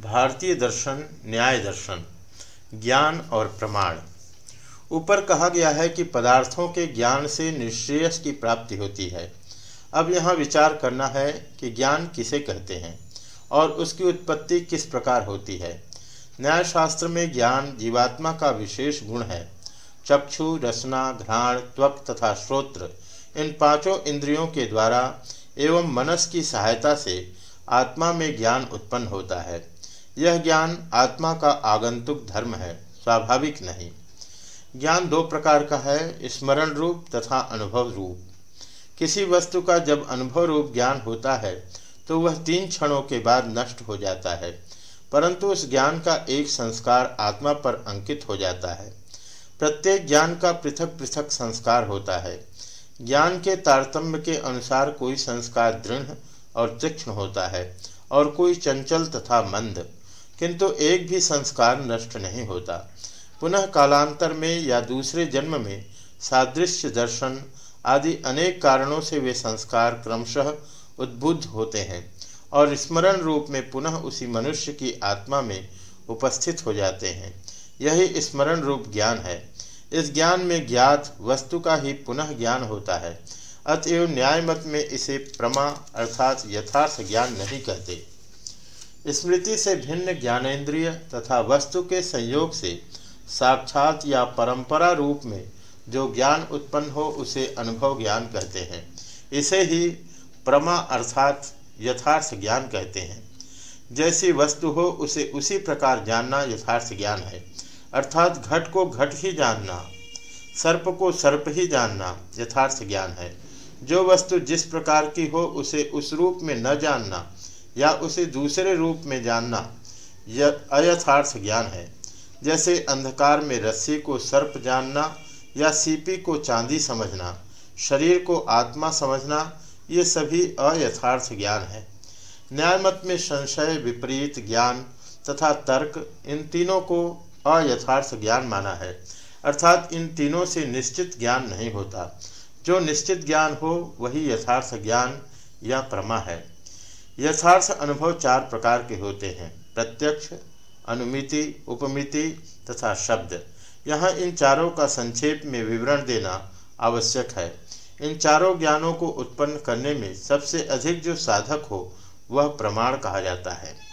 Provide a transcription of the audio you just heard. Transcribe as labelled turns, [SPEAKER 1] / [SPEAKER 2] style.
[SPEAKER 1] भारतीय दर्शन, न्याय दर्शन, ज्ञान और प्रमाण। ऊपर कहा गया है कि पदार्थों के ज्ञान से निश्रेयस की प्राप्ति होती है। अब यहाँ विचार करना है कि ज्ञान किसे कहते हैं और उसकी उत्पत्ति किस प्रकार होती है। न्यायशास्त्र में ज्ञान जीवात्मा का विशेष गुण है। चक्षु, रसना, घ्राण, त्वक तथा श्रोत्र, इन पाँचों इंद्रियों के द्वारा एवं मनस की सहायता से आत्मा में ज्ञान उत्पन्न होता है। यह ज्ञान आत्मा का आगंतुक धर्म है, स्वाभाविक नहीं। ज्ञान दो प्रकार का है, स्मरण रूप तथा अनुभव रूप। किसी वस्तु का जब अनुभव रूप ज्ञान होता है तो वह तीन क्षणों के बाद नष्ट हो जाता है, परंतु उस ज्ञान का एक संस्कार आत्मा पर अंकित हो जाता है। प्रत्येक ज्ञान का पृथक पृथक संस्कार होता है। ज्ञान के तारतम्य के अनुसार कोई संस्कार दृढ़ और तीक्ष्ण होता है, और कोई चंचल तथा मंद। किंतु एक भी संस्कार नष्ट नहीं होता। पुनः कालांतर में या दूसरे जन्म में सादृश्य दर्शन आदि अनेक कारणों से वे संस्कार क्रमशः उद्बुद्ध होते हैं और स्मरण रूप में पुनः उसी मनुष्य की आत्मा में उपस्थित हो जाते हैं। यही स्मरण रूप ज्ञान है। इस ज्ञान में ज्ञात वस्तु का ही पुनः ज्ञान होता है। अतएव न्याय मत में इसे प्रमा अर्थात यथार्थ ज्ञान नहीं कहते। स्मृति से भिन्न ज्ञानेन्द्रिय तथा वस्तु के संयोग से साक्षात या परंपरा रूप में जो ज्ञान उत्पन्न हो उसे अनुभव ज्ञान कहते हैं। इसे ही प्रमा अर्थात यथार्थ ज्ञान कहते हैं। जैसी वस्तु हो उसे उसी प्रकार जानना यथार्थ ज्ञान है। अर्थात घट को घट ही जानना, सर्प को सर्प ही जानना यथार्थ ज्ञान है। जो वस्तु जिस प्रकार की हो उसे उस रूप में न जानना या उसे दूसरे रूप में जानना यह अयथार्थ ज्ञान है। जैसे अंधकार में रस्सी को सर्प जानना या सीपी को चांदी समझना, शरीर को आत्मा समझना, ये सभी अयथार्थ ज्ञान है। न्यायमत में संशय, विपरीत ज्ञान तथा तर्क, इन तीनों को अयथार्थ ज्ञान माना है। अर्थात इन तीनों से निश्चित ज्ञान नहीं होता। जो निश्चित ज्ञान हो, वही यथार्थ ज्ञान या प्रमा है। यथार्थ अनुभव चार प्रकार के होते हैं। प्रत्यक्ष, अनुमिति, उपमिति तथा शब्द। यहाँ इन चारों का संक्षेप में विवरण देना आवश्यक है। इन चारों ज्ञानों को उत्पन्न करने में सबसे अधिक जो साधक हो, वह प्रमाण कहा जाता है।